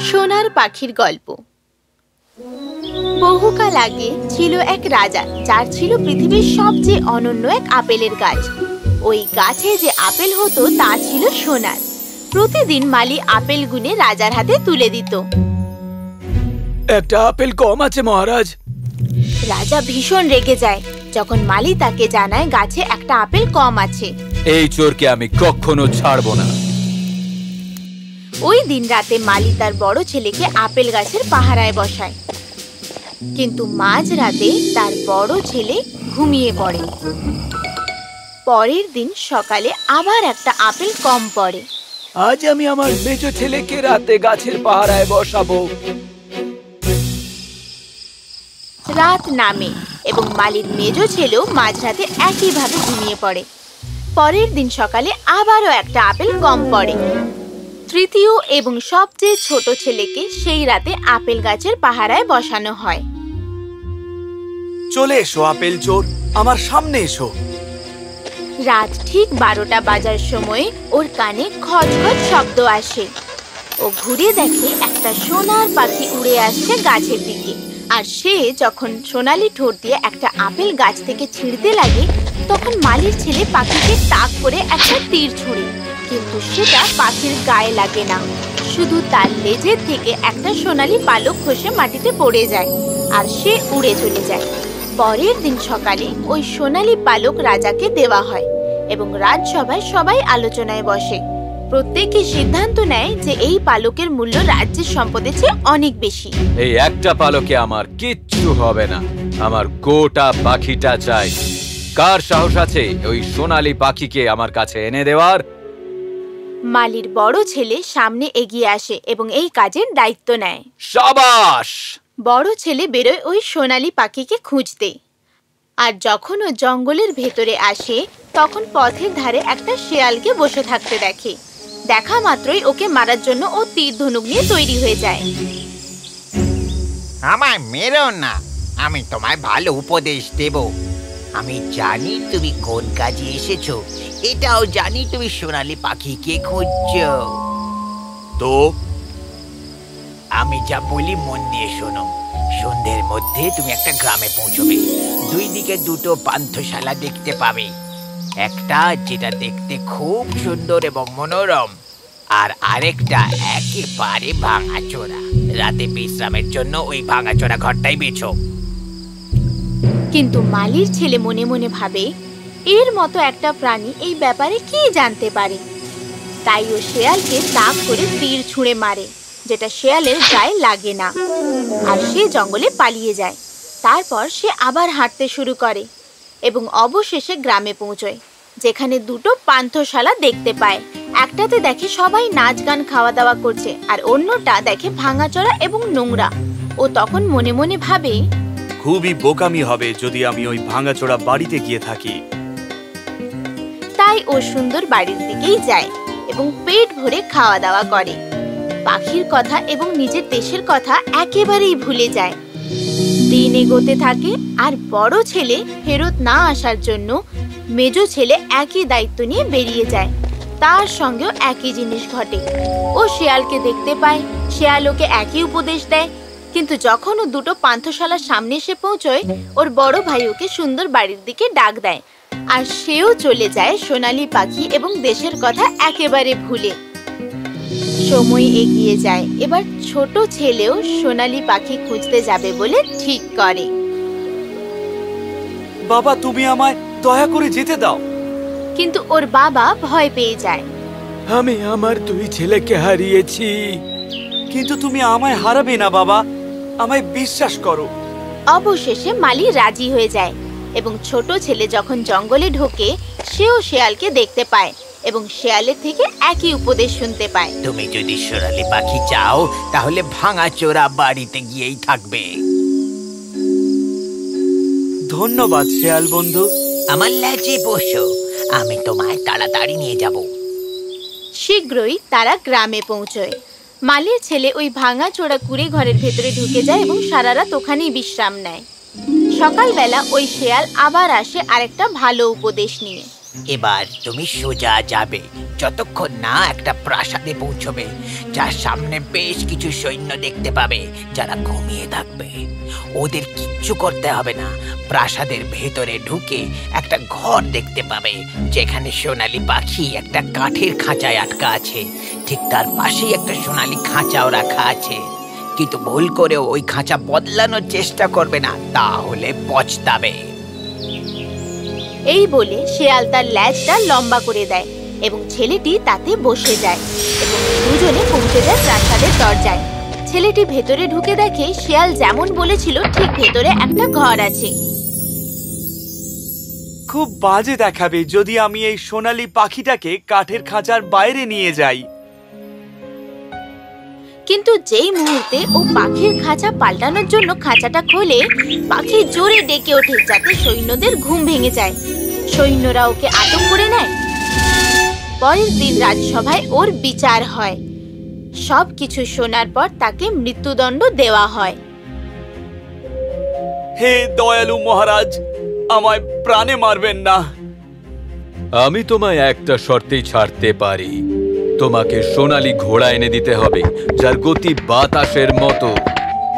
সোনার পাখির গল্প। বহুকাল আগে ছিল এক রাজা যার ছিল পৃথিবীর সবচেয়ে অনন্য এক আপেলের গাছ। ওই গাছে যে আপেল হতো তা ছিল সোনার। প্রতিদিন মালি আপেল গুনে রাজার হাতে তুলে দিত। একটা আপেল কম আছে মহারাজ। রাজা ভীষণ রেগে যায়। যখন মালি তাকে জানায় গাছে একটা আপেল কম আছে। এই চোরকে আমি কখনো ছাড়বো না। ওই দিন রাতে মালি তার বড় ছেলেকে আপেল গাছের পাহারায় বসায়। কিন্তু মাঝ রাতে তার বড় ছেলে ঘুমিয়ে পড়ে। পরের দিন সকালে আবার একটা আপেল কম পড়ে। আজ আমি আমার মেজ ছেলেকে রাতে গাছের পাহারায় বসাবো। রাত নামে। এবং মালির মেজ ছেলেও মাঝরাতে একইভাবে ঘুমিয়ে পড়ে। পরের দিন সকালে আবারও একটা আপেল কম পড়ে। তৃতীয় এবং সবচেয়ে ছোট ছেলেকে সেই রাতে আপেল গাছের পাহারায় বসানো হয়। চলে এসো আপেল চোর। আমার সামনে এসো। রাত ঠিক বারোটা বাজার সময় ওর কানে খচখচ শব্দ আসে। ও ঘুরে দেখে একটা সোনার পাখি উড়ে আসছে গাছের দিকে। আর সে যখন সোনালি ঠোঁট দিয়ে একটা আপেল গাছ থেকে ছিঁড়তে লাগে, তখন মালির ছেলে পাখিকে তাক করে একটা তীর ছুঁড়ে। কিন্তু সেটা পাখির গায়ে লাগে না। শুধু তার লেজের থেকে একটা সোনালি পালক খসে মাটিতে পড়ে যায় আর সে উড়ে চলে যায়। পরের দিন সকালে ওই সোনালি পালক রাজাকে দেওয়া হয় এবং রাজসভায় সবাই আলোচনায় বসে। প্রত্যেকে সিদ্ধান্ত নেয় যে এই পালকের মূল্য রাজ্যের সম্পদের চেয়ে অনেক বেশি। এই একটা পালকে আমার কিচ্ছু হবে না। আমার গোটা পাখিটা চাই। কার সাহস আছে ওই সোনালি পাখিকে আমার কাছে এনে দেওয়ার? মালির বড় ছেলে সামনে এগিয়ে আসে এবং এই কাজের দায়িত্ব নেয়। সাবাস! বড় ছেলে বেরোয় ওই সোনালি পাখিকে খুঁজতে। আর যখন ও জঙ্গলের ভেতরে আসে তখন পথের ধারে একটা শেয়ালকে বসে থাকতে দেখে। দেখা মাত্রই ওকে মারার জন্য ও তীর ধনুক নিয়ে তৈরি হয়ে যায়। আমায় মেরো না। আমি তোমায় ভালো উপদেশ দেব। আমি জানি তুমি কোন কাজে এসেছ। এটাও জানি তুমি সোনালি পাখিকে খুঁজছো। তো? আমি যা বলি মন দিয়ে শোনো। সন্ধ্যের মধ্যে তুমি একটা গ্রামে পৌঁছবে। দুই দিকে দুটো পান্থশালা দেখতে পাবে। একটা যেটা দেখতে খুব সুন্দর এবং মনোরম, আর আরেকটা একেবারে ভাঙাচোরা। রাতে বিশ্রামের জন্য ওই ভাঙাচোরা ঘরটাই বেছো। কিন্তু মালির ছেলে মনে মনে ভাবে, এর মতো একটা প্রাণী এই ব্যাপারে কি জানতে পারে? তাই ও শেয়ালকে তাক করে তীর ছুঁড়ে মারে, যেটা শেয়ালের গায়ে লাগে না। আর সে জঙ্গলে পালিয়ে যায়। তারপর সে আবার হাঁটতে শুরু করে এবং অবশেষে গ্রামে পৌঁছয়। যেখানে দুটো পান্থশালা দেখতে পায়। একটাতে দেখে সবাই নাচ গান খাওয়া দাওয়া করছে আর অন্যটা দেখে ভাঙাচোরা এবং নোংরা। ও তখন মনে মনে ভাবে খুবই বোকামি হবে যদি আমি ওই ভাঙাচোরা বাড়িতে গিয়ে থাকি। তাই ও সুন্দর বাড়ির দিকেই যায় এবং পেট ভরে খাওয়া দাওয়া করে। পাখির কথা এবং নিজের দেশের কথা একেবারেই ভুলে যায়। দিন এগোতে থাকে আর বড় ছেলে ফেরত না আসার জন্য মেজ ছেলে একই দায়িত্ব নিয়ে বেরিয়ে যায়। তার সঙ্গেও একই জিনিস ঘটে। ও শেয়ালকে দেখতে পায়। শেয়াল ওকে একই উপদেশ দেয়। কিন্তু যখন ও দুটো পান্থশালার সামনে এসে পৌঁছয়, ওর বড় ভাই ওকে সুন্দর বাড়ির দিকে ডাক দেয়। আর সেও চলে যায় সোনালি পাখি এবং দেশের কথা একেবারে ভুলে। সময় এগিয়ে যায়। এবার ছোট ছেলেও সোনালি পাখি খুঁজতে যাবে বলে ঠিক করে। বাবা, তুমি আমায় দয়া করে যেতে দাও। কিন্তু ওর বাবা ভয় পেয়ে যায়। আমি আমার দুই ছেলেকে হারিয়েছি। কিন্তু তুমি আমায় হারাবে না বাবা। আমায় বিশ্বাস করো। অবশেষে মালি রাজি হয়ে যায় এবং ছোট ছেলে যখন জঙ্গলে ঢোকে সেও শেয়ালকে দেখতে পায় এবং শেয়ালের থেকে একই উপদেশ শুনতে পায়। তুমি যদি সোনালি পাখি চাও তাহলে ভাঙাচোরা বাড়িতে গিয়েই থাকবে। ধন্যবাদ শেয়াল বন্ধু। আমার লাজে বসো, আমি তোমায় তাড়াতাড়ি নিয়ে যাব। শীঘ্রই তারা গ্রামে পৌঁছয়। মালির ছেলে ওই ভাঙা চোরা কুড়ে ঘরের ভেতরে ঢুকে যায় এবং সারা রাত ওখানেই বিশ্রাম নেয়। সকালবেলা ওই শেয়াল আবার আসে আরেকটা ভালো উপদেশ নিয়ে। এবার তুমি সোজা যাবে। যতক্ষণ না একটা প্রাসাদে পৌঁছবে, যার সামনে বেশ কিছু সৈন্য দেখতে পাবে, যারা ঘুমিয়ে থাকবে। ওদের কিচ্ছু করতে হবে না। প্রাসাদের ভেতরে ঢুকে একটা ঘর দেখতে পাবে, যেখানে সোনালি পাখি একটা কাঠের খাঁচায় আটকা আছে। ঠিক তার পাশেই একটা সোনালি খাঁচাও রাখা আছে। কিন্তু ভুল করেও ওই খাঁচা বদলানোর চেষ্টা করবে না, তাহলে পচতাবে। এই বলে শেয়াল তার ল্যাজটা লম্বা করে দেয় এবং ছেলেটি তাতে বসে যায়। এবং দুজনে পৌঁছে যায় প্রাসাদের দরজায়। ছেলেটি ভেতরে ঢুকে দেখে শেয়াল যেমন বলেছিল, ঠিক ভেতরে একটা ঘর আছে। খুব বাজে দেখাবে যদি আমি এই সোনালি পাখিটাকে কাঠের খাঁচার বাইরে নিয়ে যাই। কিন্তু যেই মুহূর্তে ও পাখির খাঁচা পাল্টানোর জন্য খাঁচাটা খোলে পাখি জোরে ডেকে ওঠে যাতে সৈন্যদের ঘুম ভেঙে যায়। সৈন্যরা ওকে আটক করে নেয়। পরের দিন রাজসভায় ওর বিচার হয়। সব কিছু শোনার পর তাকে মৃত্যুদণ্ড দেওয়া হয়। হে দয়ালু মহারাজ আমায় প্রাণে মারবেন না। আমি তোমায় একটা শর্তেই ছাড়তে পারি। তোমাকে সোনালি ঘোড়া এনে দিতে হবে যার গতি বাতাসের মতো।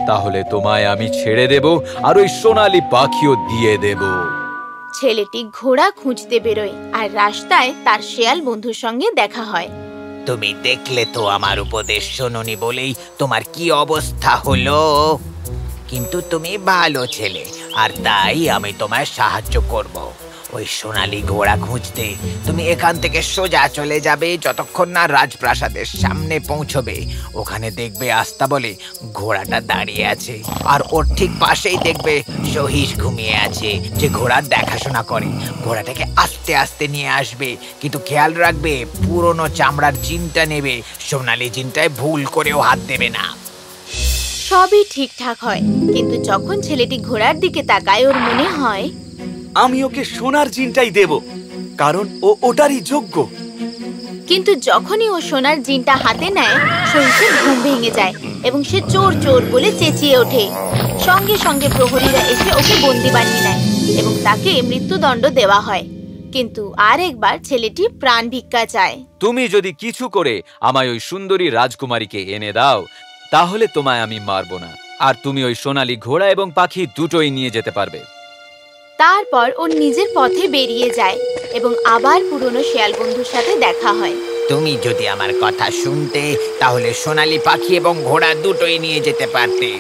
তাহলে তোমায় আমি ছেড়ে দেব আর ওই সোনালি পাখিও দিয়ে দেব। ছেলেটি ঘোড়া খুঁজতে বেরোয় আর রাস্তায় তার শেয়াল বন্ধুর সঙ্গে দেখা হয়। তুমি দেখলে তো আমার উপদেশ শোনি বলেই তোমার কি অবস্থা হলো। কিন্তু তুমি ভালো ছেলে আর তাই আমি তোমায় সাহায্য করব। ওই সোনালি ঘোড়া খুঁজতে তুমি এখান থেকে সোজা চলে যাবে যতক্ষণ না রাজপ্রাসাদের সামনে পৌঁছবে। ওখানে দেখবে আস্তা বলে ঘোড়াটা দাঁড়িয়ে আছে আর ওর ঠিক পাশেই দেখবে সহিস ঘুমিয়ে আছে যে ঘোড়ার দেখাশোনা করে। ঘোড়াটাকে আস্তে আস্তে নিয়ে আসবে কিন্তু খেয়াল রাখবে পুরনো চামড়ার জিনটা নেবে। সোনালি জিনটায় ভুল করেও হাত দেবে না। সবই ঠিকঠাক হয়, কিন্তু যখন ছেলেটি ঘোড়ার দিকে তাকায় ওর মনে হয় আমি ওকে সোনার জিনটাই দেব কারণ ও ওটারই যোগ্য। কিন্তু যখনই ও সোনার জিনটা হাতে নেয় সহিসের ঘুম ভেঙে যায় এবং সে চোর চোর বলে চেঁচিয়ে ওঠে। সঙ্গে সঙ্গে প্রহরীরা এসে ওকে বন্দি বানিয়ে নেয় এবং তাকে মৃত্যুদণ্ড দেওয়া হয়। কিন্তু আর একবার ছেলেটি প্রাণ ভিক্ষা চায়। তুমি যদি কিছু করে আমায় ওই সুন্দরী রাজকুমারীকে এনে দাও তাহলে তোমায় আমি মারবো না। আর তুমি ওই সোনালী ঘোড়া এবং পাখি দুটোই নিয়ে যেতে পারবে। তারপর ও নিজের পথে বেরিয়ে যায় এবং আবার পুরনো শেয়াল বন্ধুর সাথে দেখা হয়। তুমি যদি আমার কথা শুনতে, তাহলে সোনালী পাখি এবং ঘোড়া দুটোই নিয়ে যেতে পারতে।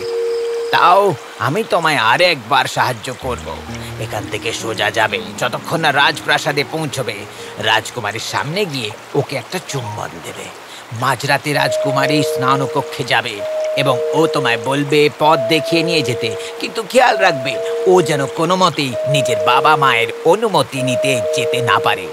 তাও আমি তোমায় আর একবার সাহায্য করব। এখান থেকে সোজা যাবে, যতক্ষণ না রাজপ্রাসাদে পৌঁছবে। রাজকুমারীর সামনে গিয়ে ওকে একটা চুম্বন দেবে। মাঝরাতে রাজকুমারী স্নানকক্ষে যাবে। এবং ও তোমায় বলবে, পথ দেখিয়ে নিয়ে যেতে। কিন্তু খেয়াল রাখবে, ও যেন কোনো মতেই নিজের বাবা মায়ের অনুমতি নিতে যেতে না পারে।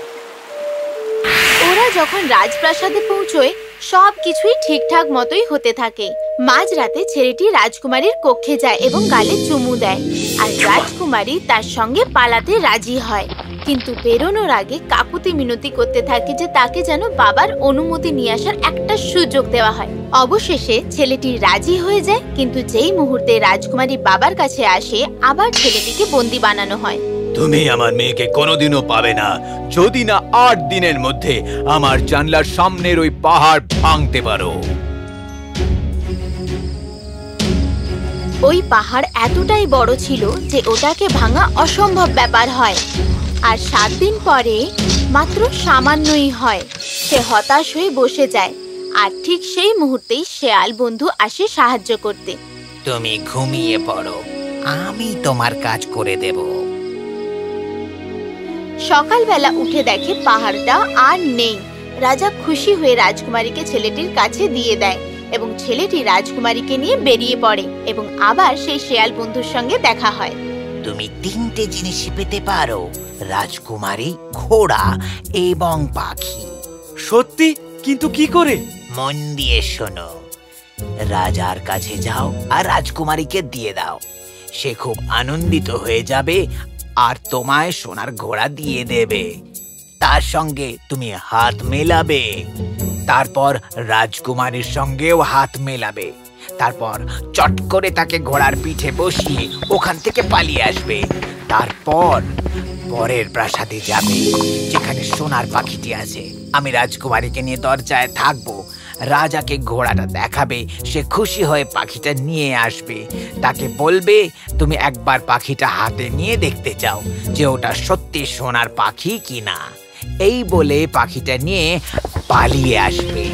ওরা যখন রাজপ্রাসাদে পৌঁছয় সব কিছুই ঠিকঠাক মতোই হতে থাকে। মাঝরাতে ছেলেটি রাজকুমারীর কক্ষে যায় এবং গালে চুমু দেয়। আর রাজকুমারী তার সঙ্গে পালাতে রাজি হয়। কিন্তু বেরোনোর আগে কাকুতি মিনতি করতে থাকে যে তাকে যেন বাবার অনুমতি নিয়ে আসার একটা সুযোগ দেওয়া হয়। অবশেষে ছেলেটি রাজি হয়ে যায় কিন্তু যেই মুহূর্তে রাজকুমারী বাবার কাছে আসে আবার ছেলেটিকে বন্দি বানানো হয়। তুমি আমার মেয়েকে কোনোদিনও পাবে না যদি না আট দিনের মধ্যে আমার জানলার সামনের ওই পাহাড় ভাঙতে পারো। ওই পাহাড় এতটাই বড় ছিল যে ওটাকে ভাঙা অসম্ভব ব্যাপার হয়। আর সাত দিন পরে মাত্র সামান্যই হয়। সে হতাশ হয়ে বসে যায়। আর ঠিক সেই মুহূর্তেই শেয়াল বন্ধু আসে সাহায্য করতে। তুমি ঘুমিয়ে পড়ো। আমি তোমার কাজ করে দেব। সকালবেলা উঠে দেখে পাহাড়টা আর নেই। রাজা খুশি হয়ে রাজকুমারীকে ছেলেটির কাছে দিয়ে দেয় এবং ছেলেটি রাজকুমারীকে নিয়ে বেরিয়ে পড়ে এবং আবার সেই শেয়াল বন্ধুর সঙ্গে দেখা হয়। তুমি তিনটে জিনিস পেতে পারো। রাজকুমারী ঘোড়া এবং পাখি। সত্যি? কিন্তু কি করে? মন দিয়ে শোনো। রাজার কাছে যাও আর রাজকুমারীকে দিয়ে দাও। সে খুব আনন্দিত হয়ে যাবে আর তোমায় সোনার ঘোড়া দিয়ে দেবে। তার সঙ্গে তুমি হাত মেলাবে। তারপর রাজকুমারীর সঙ্গেও হাত মেলাবে। তারপর চট করে তাকে ঘোড়ার পিঠে বসিয়ে ওখান থেকে পালিয়ে আসবে। তারপর পরের প্রাসাদে যাবে, যেখানে সোনার পাখিটি আছে। আমি রাজকুমারীকে নিয়ে দরজায় থাকব। রাজাকে ঘোড়াটা দেখাবে, সে খুশি হয়ে পাখিটা নিয়ে আসবে। তাকে বলবে, তুমি একবার পাখিটা হাতে নিয়ে দেখতে চাও যে ওটা সত্যি সোনার পাখি কিনা। এই বলে পাখিটা নিয়ে পালিয়ে আসবে।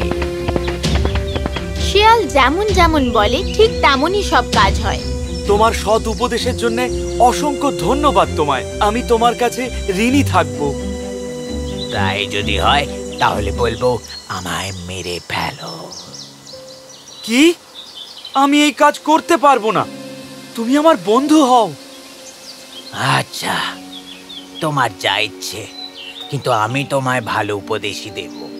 শিয়াল যেমন যেমন বলে ঠিক তেমনই সব কাজ হয়। তোমার সৎ উপদেশের জন্য অসংখ্য ধন্যবাদ তোমায়। আমি তোমার কাছে ঋণী থাকব। তাই যদি হয় তাহলে বলব আমায় মেরে ফেলো। কি? আমি এই কাজ করতে পারব না। তুমি আমার বন্ধু হও। আচ্ছা তোমার যা ইচ্ছে কিন্তু আমি তোমায় ভালো উপদেশই দেব।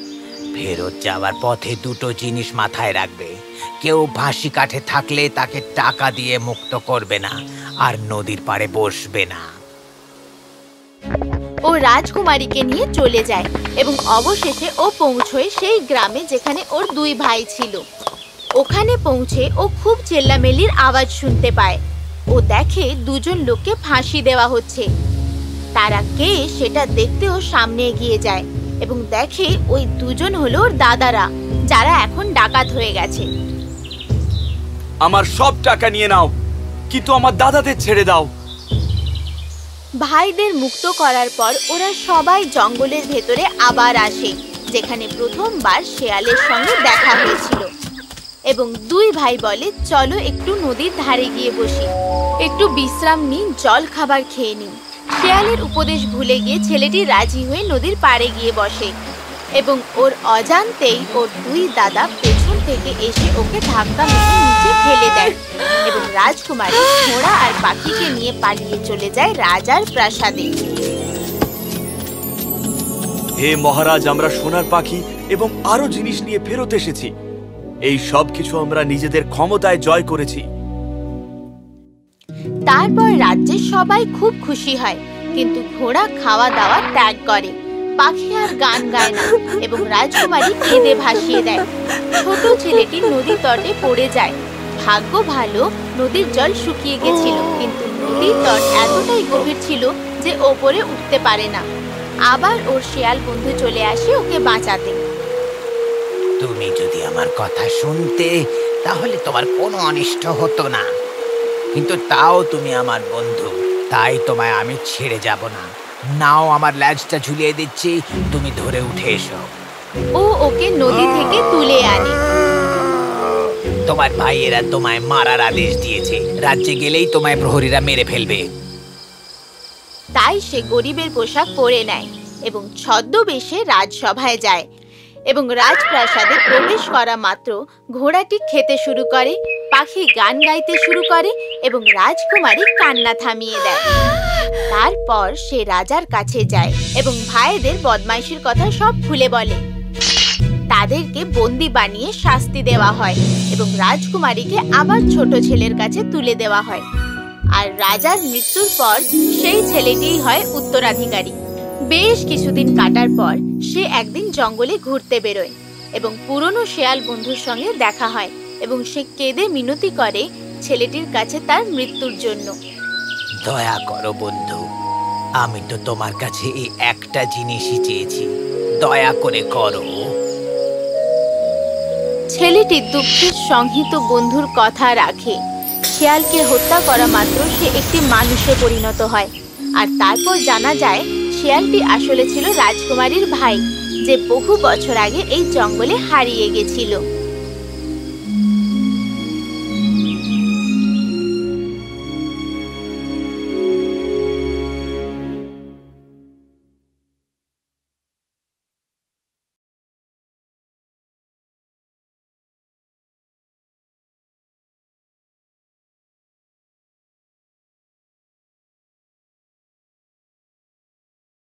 ফেরত যাওয়ার পথে দুটো জিনিস মাথায় রাখবে। কেউ ফাঁসি কাঠে থাকলে তাকে টাকা দিয়ে মুক্ত করবে না, আর নদীর পাড়ে বসবে না। ও রাজকুমারীকে নিয়ে চলে যায় এবং অবশেষে ও পৌঁছয় সেই গ্রামে যেখানে ওর দুই ভাই ছিল। ওখানে পৌঁছে ও খুব চেল্লামেলির আওয়াজ শুনতে পায়। ও দেখে দুজন লোককে ফাঁসি দেওয়া হচ্ছে। তারা কে সেটা দেখতে ও সামনে এগিয়ে যায়। এবং দেখে ওই দুজন হলো ওর দাদারা যারা এখন ডাকাত হয়ে গেছে। আমার সব টাকা নিয়ে নাও কিন্তু আমার দাদাদের ছেড়ে দাও। ভাইদের মুক্ত করার পর ওরা সবাই জঙ্গলের ভেতরে আবার আসে যেখানে প্রথমবার শেয়ালের সঙ্গে দেখা হয়েছিল। এবং দুই ভাই বলে চলো একটু নদীর ধারে গিয়ে বসি একটু বিশ্রাম নিই জল খাবার খেয়ে নিই। শেয়ালের উপদেশ ভুলে গিয়ে ছেলেটি রাজি হয়ে নদীর পাড়ে গিয়ে বসে এবং ওর অজান্তেই ওর দুই দাদা পেছন থেকে এসে ওকে ধাক্কা মেরে নিচে ফেলে দেয় এবং রাজকুমারী ঘোড়া আর পাখিকে নিয়ে পালিয়ে চলে যায় রাজার প্রাসাদে। হে মহারাজ আমরা সোনার পাখি এবং আরও জিনিস নিয়ে ফেরত এসেছি। এই সব কিছু আমরা নিজেদের ক্ষমতায় জয় করেছি। তারপর রাজ্যে সবাই খুব খুশি হয়। কিন্তু ঘোড়া খাওয়া দাওয়া ত্যাগ করে। পাখি আর গান গায় না এবং রাজকুমারী কেঁদে ভাসিয়ে দেয়। ছোট ছেলেটি নদীর তটে পড়ে যায়। ভাগ্য ভালো, নদীর জল শুকিয়ে গেছিল, কিন্তু নদীর তট এতটাই গভীর ছিল যে ওপরে উঠতে পারে না। আবার ওর শেয়াল বন্ধু চলে আসে ওকে বাঁচাতে। তুমি যদি আমার কথা শুনতে, তাহলে তোমার কোনো অনিষ্ট হতো না। কিন্তু তাও তুমি আমার বন্ধু। তাই তোমায় আমি ছেড়ে যাব না। নাও আমার ল্যাজটা ঝুলিয়ে দিচ্ছি তুমি ধরে উঠে এসো। ও ওকে নদী থেকে তুলে আনে। তোমার ভাইয়েরা তোমায় মারার আদেশ দিয়েছে। রাজ্যে গেলেই তোমায় প্রহরীরা মেরে ফেলবে। তাই সে গরিবের পোশাক পরে নেয় এবং ছদ্মবেশে রাজসভায় যায় এবং রাজপ্রাসাদে প্রবেশ করা মাত্র ঘোড়াটি খেতে শুরু করে। পাখি গান গাইতে শুরু করে এবং রাজকুমারী কান্না থামিয়ে দেয়। তারপর সে রাজার কাছে যায় এবং ভাইদের বদমাইশির কথা সব খুলে বলে। তাদেরকে বন্দি বানিয়ে শাস্তি দেওয়া হয় এবং রাজকুমারীকে আবার ছোট ছেলের কাছে তুলে দেওয়া হয়। আর রাজার মৃত্যুর পর সেই ছেলেটিই হয় উত্তরাধিকারী। বেশ কিছুদিন কাটার পর সে একদিন জঙ্গলে ঘুরতে বেরোয় এবং পুরনো শেয়াল বন্ধুর সঙ্গে দেখা হয়। এবং সে কেঁদে মিনতি করে ছেলেটির কাছে তার মৃত্যুর জন্য। দয়া করো বন্ধু। আমি তো তোমার কাছে এই একটা জিনিসই চেয়েছি। দয়া করে করো। ছেলেটি দুঃখের সংহিত বন্ধুর কথা রাখে। শিয়ালকে হত্যা করা মাত্র সে একটি মানুষে পরিণত হয়। আর তারপর জানা যায় শিয়ালটি আসলে ছিল রাজকুমারীর ভাই যে বহু বছর আগে এই জঙ্গলে হারিয়ে গেছিল।